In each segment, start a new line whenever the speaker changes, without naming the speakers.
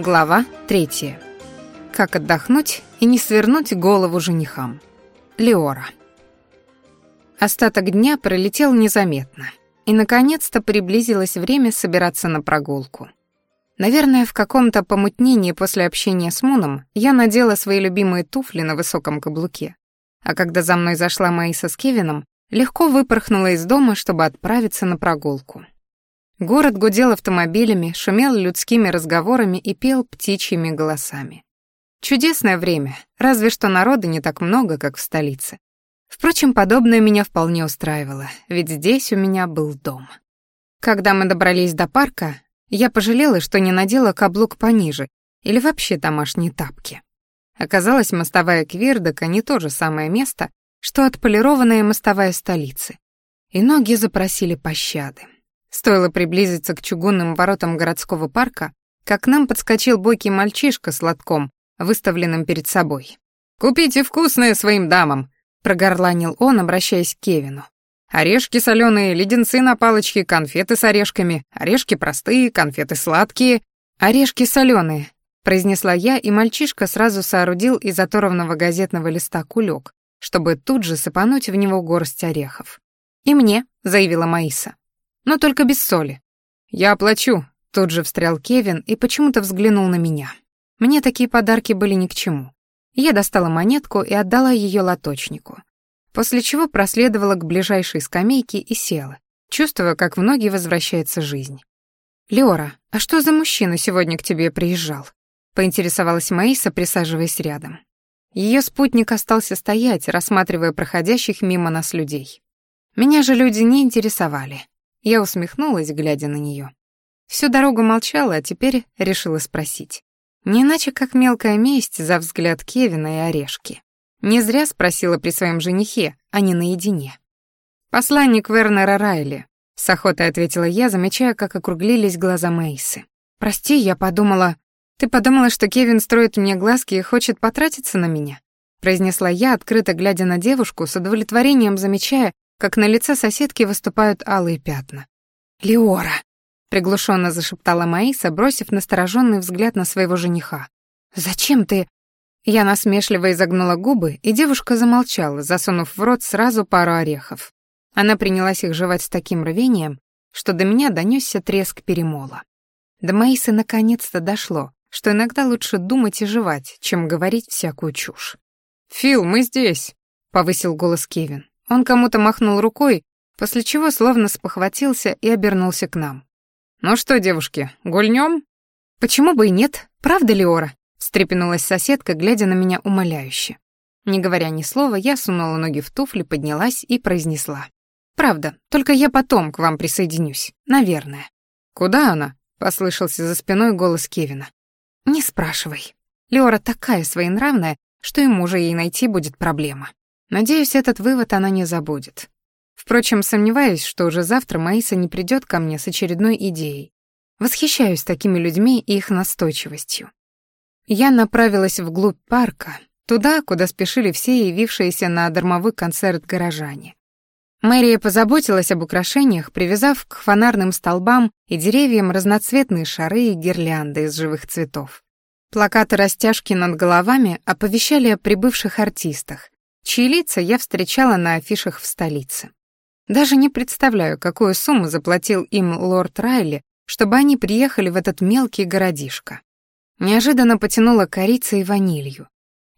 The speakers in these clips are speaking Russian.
Глава третья. Как отдохнуть и не свернуть голову женихам. Леора. Остаток дня пролетел незаметно, и наконец-то приблизилось время собираться на прогулку. Наверное, в каком-то помутнении после общения с Муном я надела свои любимые туфли на высоком каблуке, а когда за мной зашла Маиса с Кевином, легко выпорхнула из дома, чтобы отправиться на прогулку. Город гудел автомобилями, шумел людскими разговорами и пел птичьими голосами. Чудесное время, разве что народа не так много, как в столице. Впрочем, подобное меня вполне устраивало, ведь здесь у меня был дом. Когда мы добрались до парка, я пожалела, что не надела каблук пониже или вообще домашние тапки. Оказалось, мостовая Квирдока не то же самое место, что отполированная мостовая столицы. И ноги запросили пощады. Стоило приблизиться к чугунным воротам городского парка, как к нам подскочил бойкий мальчишка с лотком, выставленным перед собой. «Купите вкусное своим дамам!» — прогорланил он, обращаясь к Кевину. «Орешки соленые, леденцы на палочке, конфеты с орешками, орешки простые, конфеты сладкие, орешки соленые», — произнесла я, и мальчишка сразу соорудил из оторванного газетного листа кулек, чтобы тут же сыпануть в него горсть орехов. «И мне», — заявила Маиса но только без соли. Я оплачу, тут же встрял Кевин и почему-то взглянул на меня. Мне такие подарки были ни к чему. Я достала монетку и отдала ее лоточнику. После чего проследовала к ближайшей скамейке и села, чувствуя, как в ноги возвращается жизнь. «Леора, а что за мужчина сегодня к тебе приезжал?» — поинтересовалась Маиса, присаживаясь рядом. Ее спутник остался стоять, рассматривая проходящих мимо нас людей. Меня же люди не интересовали. Я усмехнулась, глядя на нее. Всю дорогу молчала, а теперь решила спросить. Не иначе, как мелкая месть за взгляд Кевина и Орешки. Не зря спросила при своем женихе, а не наедине. «Посланник Вернера Райли», — с охотой ответила я, замечая, как округлились глаза Мейсы. «Прости, я подумала...» «Ты подумала, что Кевин строит мне глазки и хочет потратиться на меня?» произнесла я, открыто глядя на девушку, с удовлетворением замечая, как на лице соседки выступают алые пятна. «Леора!» — приглушенно зашептала Маиса, бросив настороженный взгляд на своего жениха. «Зачем ты...» Я насмешливо изогнула губы, и девушка замолчала, засунув в рот сразу пару орехов. Она принялась их жевать с таким рвением, что до меня донесся треск перемола. До Маисы наконец-то дошло, что иногда лучше думать и жевать, чем говорить всякую чушь. «Фил, мы здесь!» — повысил голос Кевин. Он кому-то махнул рукой, после чего словно спохватился и обернулся к нам. «Ну что, девушки, гульнем?» «Почему бы и нет? Правда ли, Ора?» — встрепенулась соседка, глядя на меня умоляюще. Не говоря ни слова, я сунула ноги в туфли, поднялась и произнесла. «Правда, только я потом к вам присоединюсь, наверное».
«Куда она?» — послышался за спиной голос Кевина.
«Не спрашивай. Леора такая своенравная, что и мужа ей найти будет проблема». Надеюсь, этот вывод она не забудет. Впрочем, сомневаюсь, что уже завтра Маиса не придет ко мне с очередной идеей. Восхищаюсь такими людьми и их настойчивостью. Я направилась вглубь парка, туда, куда спешили все явившиеся на дармовый концерт горожане. Мэрия позаботилась об украшениях, привязав к фонарным столбам и деревьям разноцветные шары и гирлянды из живых цветов. Плакаты растяжки над головами оповещали о прибывших артистах, чьи лица я встречала на афишах в столице. Даже не представляю, какую сумму заплатил им лорд Райли, чтобы они приехали в этот мелкий городишко. Неожиданно потянуло корицей и ванилью.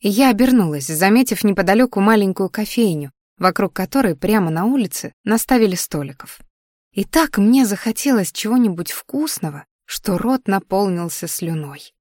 И я обернулась, заметив неподалеку маленькую кофейню, вокруг которой прямо на улице наставили столиков. И так мне захотелось чего-нибудь вкусного, что рот наполнился слюной.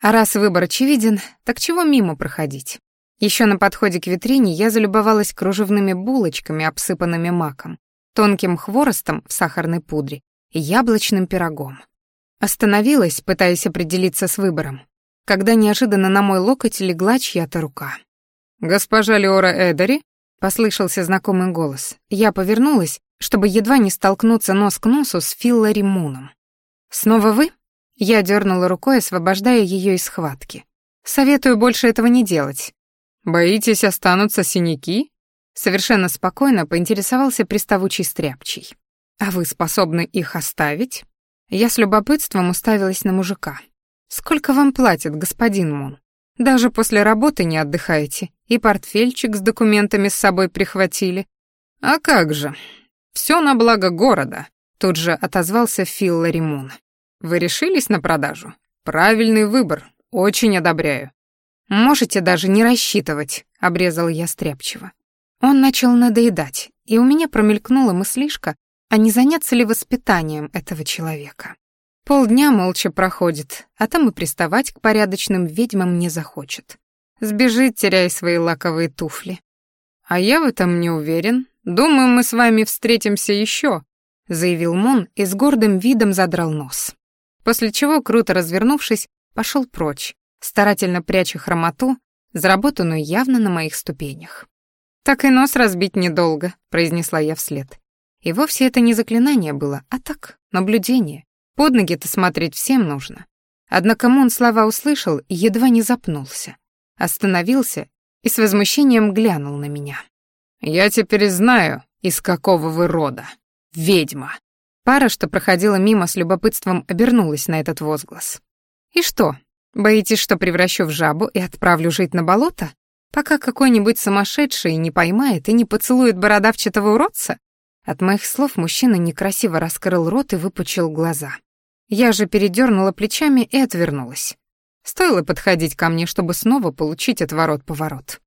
А раз выбор очевиден, так чего мимо проходить? Еще на подходе к витрине я залюбовалась кружевными булочками, обсыпанными маком, тонким хворостом в сахарной пудре и яблочным пирогом. Остановилась, пытаясь определиться с выбором, когда неожиданно на мой локоть легла чья-то рука. «Госпожа Леора Эдери?» — послышался знакомый голос. Я повернулась, чтобы едва не столкнуться нос к носу с Филлари Муном. «Снова вы?» Я дернула рукой, освобождая ее из схватки. «Советую больше этого не делать. «Боитесь, останутся синяки?» Совершенно спокойно поинтересовался приставучий стряпчий. «А вы способны их оставить?» Я с любопытством уставилась на мужика. Сколько вам платят, господин Мун? Даже после работы не отдыхаете, и портфельчик с документами с собой прихватили. А как же? Все на благо города, тут же отозвался Фил Ларимун. Вы решились на продажу? Правильный выбор, очень одобряю. Можете даже не рассчитывать, обрезал я стряпчиво. Он начал надоедать, и у меня промелькнула мыслишка, а не заняться ли воспитанием этого человека. Полдня молча проходит, а там и приставать к порядочным ведьмам не захочет. Сбежит, теряя свои лаковые туфли. А я в этом не уверен. Думаю, мы с вами встретимся еще, заявил Мон и с гордым видом задрал нос. После чего, круто развернувшись, пошел прочь, старательно пряча хромоту, заработанную явно на моих ступенях. «Так и нос разбить недолго», — произнесла я вслед. И вовсе это не заклинание было, а так, наблюдение. Под ноги-то смотреть всем нужно. Однако Мон слова услышал и едва не запнулся. Остановился и с возмущением глянул на меня. «Я теперь знаю, из какого вы рода. Ведьма». Пара, что проходила мимо с любопытством, обернулась на этот возглас. «И что, боитесь, что превращу в жабу и отправлю жить на болото? Пока какой-нибудь сумасшедший не поймает и не поцелует бородавчатого уродца?» От моих слов мужчина некрасиво раскрыл рот и выпучил глаза. Я же передернула плечами и отвернулась. Стоило подходить ко мне, чтобы снова получить отворот-поворот.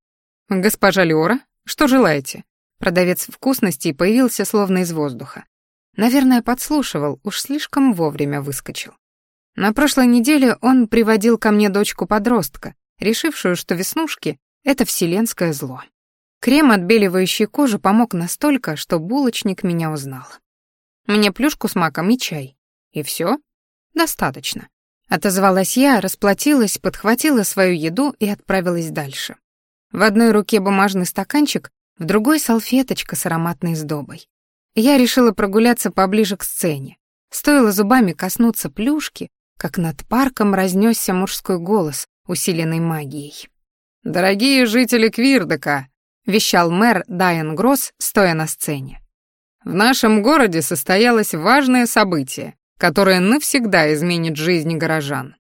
«Госпожа Леора, что желаете?» Продавец вкусностей появился словно из воздуха. Наверное, подслушивал, уж слишком вовремя выскочил. На прошлой неделе он приводил ко мне дочку-подростка, решившую, что веснушки — это вселенское зло. Крем, отбеливающий кожу, помог настолько, что булочник меня узнал. Мне плюшку с маком и чай. И все? Достаточно. Отозвалась я, расплатилась, подхватила свою еду и отправилась дальше. В одной руке бумажный стаканчик, в другой салфеточка с ароматной сдобой. Я решила прогуляться поближе к сцене. Стоило зубами коснуться плюшки, как над парком разнесся мужской голос, усиленный магией. «Дорогие жители Квирдека, — вещал мэр Дайан Гросс, стоя на сцене. «В нашем городе состоялось важное событие, которое навсегда изменит жизнь горожан.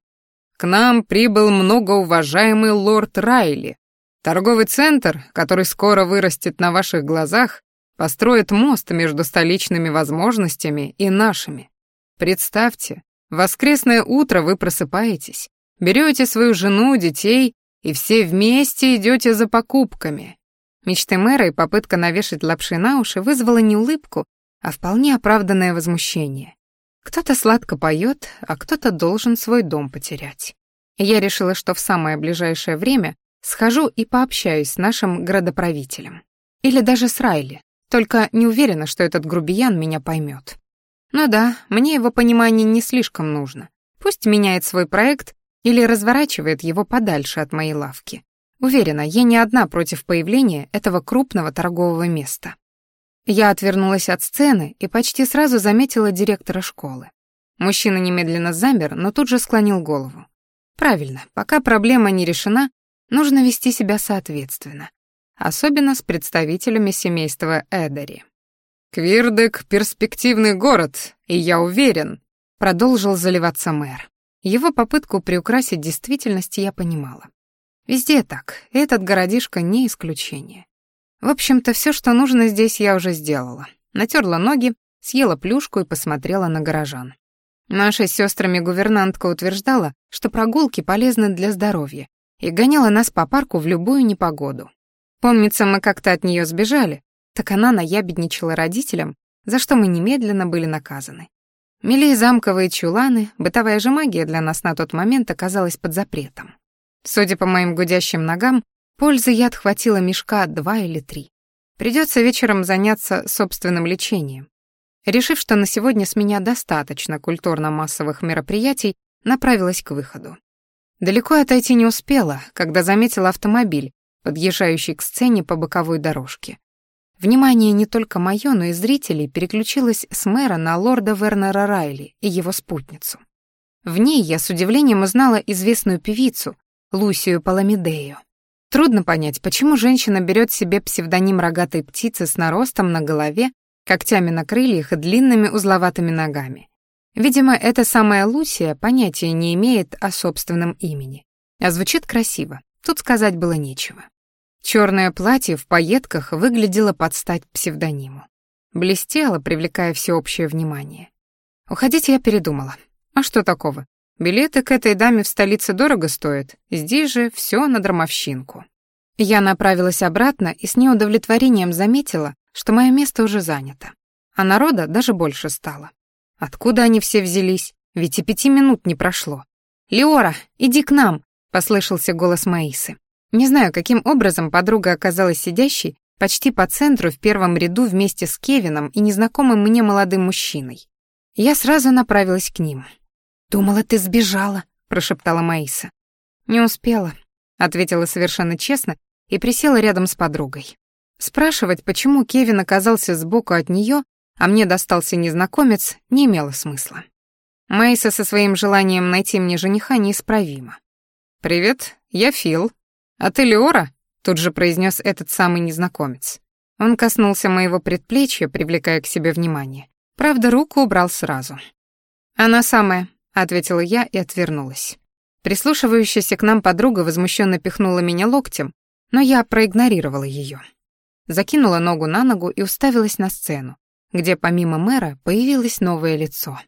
К нам прибыл многоуважаемый лорд Райли. Торговый центр, который скоро вырастет на ваших глазах, построит мост между столичными возможностями и нашими. Представьте, воскресное утро вы просыпаетесь, берете свою жену, детей и все вместе идете за покупками. Мечты мэра и попытка навешать лапши на уши вызвала не улыбку, а вполне оправданное возмущение. Кто-то сладко поет, а кто-то должен свой дом потерять. Я решила, что в самое ближайшее время схожу и пообщаюсь с нашим градоправителем. Или даже с Райли, только не уверена, что этот грубиян меня поймет. Ну да, мне его понимание не слишком нужно. Пусть меняет свой проект или разворачивает его подальше от моей лавки. Уверена, я не одна против появления этого крупного торгового места. Я отвернулась от сцены и почти сразу заметила директора школы. Мужчина немедленно замер, но тут же склонил голову. Правильно, пока проблема не решена, нужно вести себя соответственно, особенно с представителями семейства Эдери. «Квирдек — перспективный город, и я уверен», — продолжил заливаться мэр. Его попытку приукрасить действительность я понимала. Везде так, этот городишко не исключение. В общем-то, все, что нужно здесь, я уже сделала. Натерла ноги, съела плюшку и посмотрела на горожан. Наша с сестрами гувернантка утверждала, что прогулки полезны для здоровья, и гоняла нас по парку в любую непогоду. Помнится, мы как-то от нее сбежали, так она наябедничала родителям, за что мы немедленно были наказаны. Мели замковые чуланы, бытовая же магия для нас на тот момент оказалась под запретом. Судя по моим гудящим ногам, пользы я отхватила мешка два или три. Придется вечером заняться собственным лечением. Решив, что на сегодня с меня достаточно культурно-массовых мероприятий, направилась к выходу. Далеко отойти не успела, когда заметила автомобиль, подъезжающий к сцене по боковой дорожке. Внимание не только мое, но и зрителей переключилось с мэра на лорда Вернера Райли и его спутницу. В ней я с удивлением узнала известную певицу, Лусию Паламидею. Трудно понять, почему женщина берет себе псевдоним рогатой птицы с наростом на голове, когтями на крыльях и длинными узловатыми ногами. Видимо, эта самая Лусия понятия не имеет о собственном имени. А звучит красиво, тут сказать было нечего. Черное платье в пайетках выглядело под стать псевдониму. Блестело, привлекая всеобщее внимание. Уходить я передумала. А что такого? Билеты к этой даме в столице дорого стоят, здесь же все на драмовщинку. Я направилась обратно и с неудовлетворением заметила, что мое место уже занято. А народа даже больше стало. Откуда они все взялись? Ведь и пяти минут не прошло. «Леора, иди к нам!» — послышался голос Маисы. Не знаю, каким образом подруга оказалась сидящей почти по центру в первом ряду вместе с Кевином и незнакомым мне молодым мужчиной. Я сразу направилась к ним. «Думала, ты сбежала», — прошептала Маиса. «Не успела», — ответила совершенно честно и присела рядом с подругой. Спрашивать, почему Кевин оказался сбоку от нее, а мне достался незнакомец, не имело смысла. Мэйса со своим желанием найти мне жениха неисправима. «Привет, я Фил. А ты Леора?» — тут же произнес этот самый незнакомец. Он коснулся моего предплечья, привлекая к себе внимание. Правда, руку убрал сразу. «Она самая», — ответила я и отвернулась. Прислушивающаяся к нам подруга возмущенно пихнула меня локтем, но я проигнорировала ее. Закинула ногу на ногу и уставилась на сцену, где помимо мэра появилось новое лицо.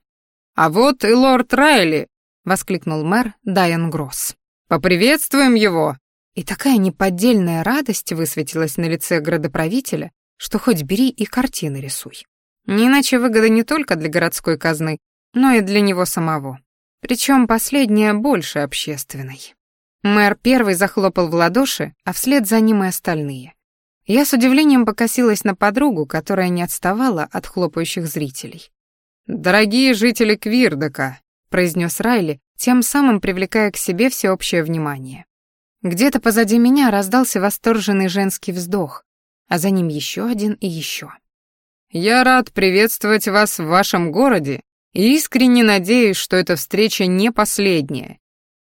«А вот и лорд Райли!» — воскликнул мэр Дайан Гросс. «Поприветствуем его!» И такая неподдельная радость высветилась на лице градоправителя, что хоть бери и картины рисуй. Не иначе выгода не только для городской казны, но и для него самого. Причем последняя больше общественной. Мэр первый захлопал в ладоши, а вслед за ним и остальные. Я с удивлением покосилась на подругу, которая не отставала от хлопающих зрителей. «Дорогие жители Квирдока», — произнес Райли, тем самым привлекая к себе всеобщее внимание. Где-то позади меня раздался восторженный женский вздох, а за ним еще один и еще. «Я рад приветствовать вас в вашем городе и искренне надеюсь, что эта встреча не последняя».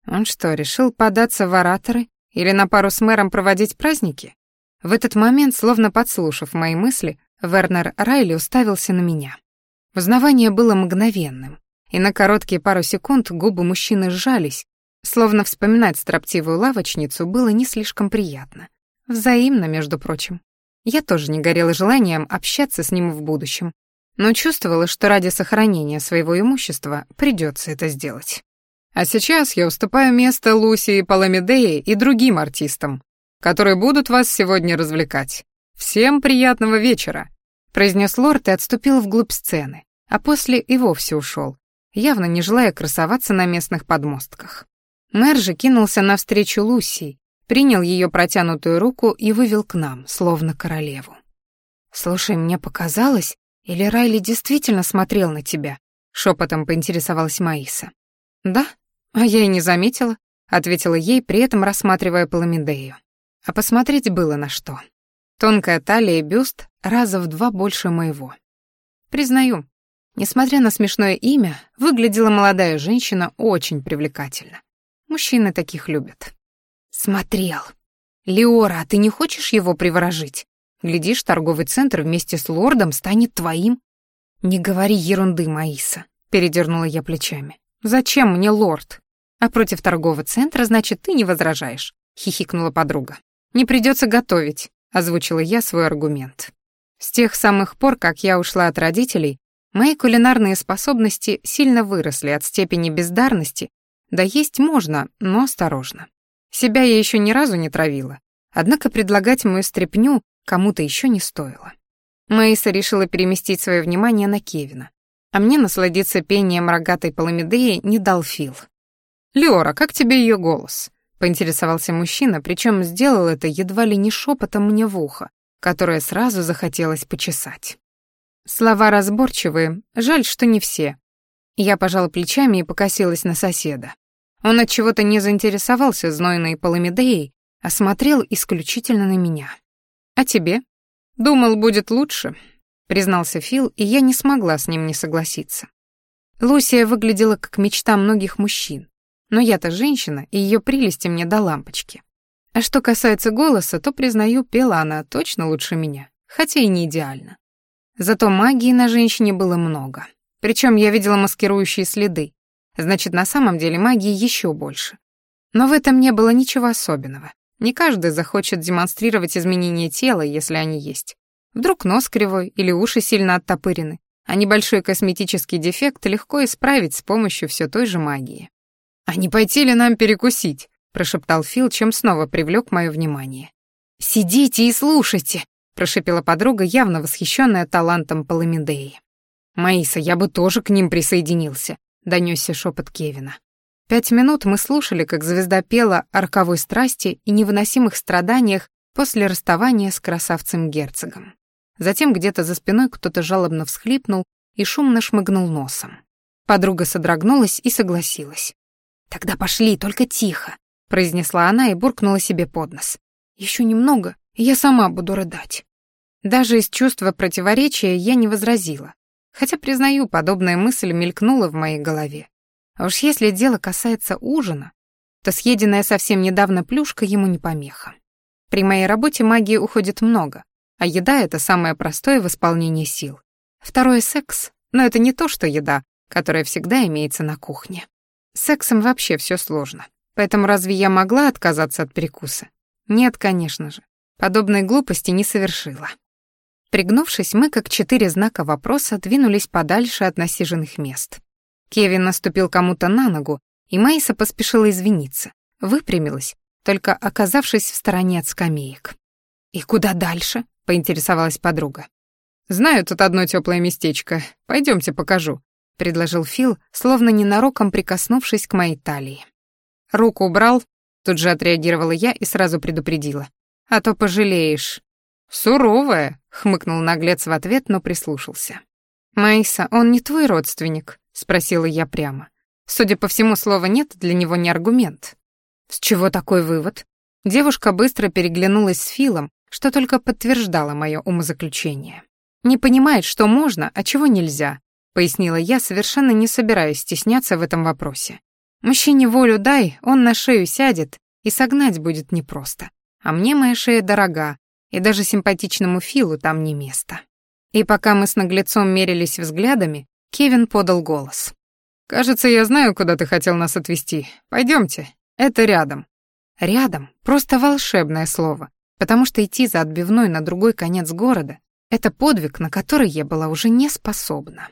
Он что, решил податься в ораторы или на пару с мэром проводить праздники? В этот момент, словно подслушав мои мысли, Вернер Райли уставился на меня. Узнавание было мгновенным, и на короткие пару секунд губы мужчины сжались, словно вспоминать строптивую лавочницу было не слишком приятно. Взаимно, между прочим. Я тоже не горела желанием общаться с ним в будущем, но чувствовала, что ради сохранения своего имущества придется это сделать. А сейчас я уступаю место Луси и Паламидее и другим артистам, которые будут вас сегодня развлекать. Всем приятного вечера», — произнес лорд и отступил вглубь сцены, а после и вовсе ушел, явно не желая красоваться на местных подмостках. Мэр же кинулся навстречу Лусии, принял ее протянутую руку и вывел к нам, словно королеву. «Слушай, мне показалось, или Райли действительно смотрел на тебя?» — шепотом поинтересовалась Маиса. «Да, а я и не заметила», — ответила ей, при этом рассматривая Паламидею. А посмотреть было на что. Тонкая талия и бюст раза в два больше моего. Признаю, несмотря на смешное имя, выглядела молодая женщина очень привлекательно. Мужчины таких любят. Смотрел. Леора, а ты не хочешь его приворожить? Глядишь, торговый центр вместе с лордом станет твоим. Не говори ерунды, Маиса, передернула я плечами. Зачем мне лорд? А против торгового центра, значит, ты не возражаешь, хихикнула подруга. «Не придется готовить», — озвучила я свой аргумент. С тех самых пор, как я ушла от родителей, мои кулинарные способности сильно выросли от степени бездарности, да есть можно, но осторожно. Себя я еще ни разу не травила, однако предлагать мою стряпню кому-то еще не стоило. Мэйса решила переместить свое внимание на Кевина, а мне насладиться пением рогатой Паламидеи не дал Фил. «Леора, как тебе ее голос?» поинтересовался мужчина, причем сделал это едва ли не шепотом мне в ухо, которое сразу захотелось почесать. Слова разборчивые, жаль, что не все. Я пожала плечами и покосилась на соседа. Он от чего-то не заинтересовался знойной Паламидеей, а смотрел исключительно на меня. А тебе? Думал, будет лучше, признался Фил, и я не смогла с ним не согласиться. Лусия выглядела как мечта многих мужчин, но я-то женщина, и ее прелести мне до лампочки. А что касается голоса, то, признаю, пела она точно лучше меня, хотя и не идеально. Зато магии на женщине было много. Причем я видела маскирующие следы. Значит, на самом деле магии еще больше. Но в этом не было ничего особенного. Не каждый захочет демонстрировать изменения тела, если они есть. Вдруг нос кривой или уши сильно оттопырены, а небольшой косметический дефект легко исправить с помощью все той же магии. «А не пойти ли нам перекусить?» — прошептал Фил, чем снова привлек мое внимание. «Сидите и слушайте!» — прошепела подруга, явно восхищенная талантом Паламидеи. «Маиса, я бы тоже к ним присоединился», — донесся шепот Кевина. Пять минут мы слушали, как звезда пела о роковой страсти и невыносимых страданиях после расставания с красавцем-герцогом. Затем где-то за спиной кто-то жалобно всхлипнул и шумно шмыгнул носом. Подруга содрогнулась и согласилась. «Тогда пошли, только тихо», — произнесла она и буркнула себе под нос. «Еще немного, и я сама буду рыдать». Даже из чувства противоречия я не возразила, Хотя, признаю, подобная мысль мелькнула в моей голове. А уж если дело касается ужина, то съеденная совсем недавно плюшка ему не помеха. При моей работе магии уходит много, а еда — это самое простое в исполнении сил. Второе — секс, но это не то, что еда, которая всегда имеется на кухне. С сексом вообще все сложно. Поэтому разве я могла отказаться от перекуса? Нет, конечно же. Подобной глупости не совершила. Пригнувшись, мы, как четыре знака вопроса, двинулись подальше от насиженных мест. Кевин наступил кому-то на ногу, и Майса поспешила извиниться. Выпрямилась, только оказавшись в стороне от скамеек. «И куда дальше?» — поинтересовалась подруга. «Знаю тут одно теплое местечко. Пойдемте покажу», — предложил Фил, словно ненароком прикоснувшись к моей талии. «Руку убрал?» — тут же отреагировала я и сразу предупредила. «А то пожалеешь». «Суровая», — хмыкнул наглец в ответ, но прислушался. «Маиса, он не твой родственник?» — спросила я прямо. Судя по всему, слова «нет» для него не аргумент. С чего такой вывод? Девушка быстро переглянулась с Филом, что только подтверждало мое умозаключение. «Не понимает, что можно, а чего нельзя», — пояснила я, совершенно не собираясь стесняться в этом вопросе. «Мужчине волю дай, он на шею сядет, и согнать будет непросто. А мне моя шея дорога, и даже симпатичному Филу там не место. И пока мы с наглецом мерились взглядами, Кевин подал голос. «Кажется, я знаю, куда ты хотел нас отвезти. Пойдемте. Это рядом». «Рядом» — просто волшебное слово, потому что идти за отбивной на другой конец города — это подвиг, на который я была уже не способна.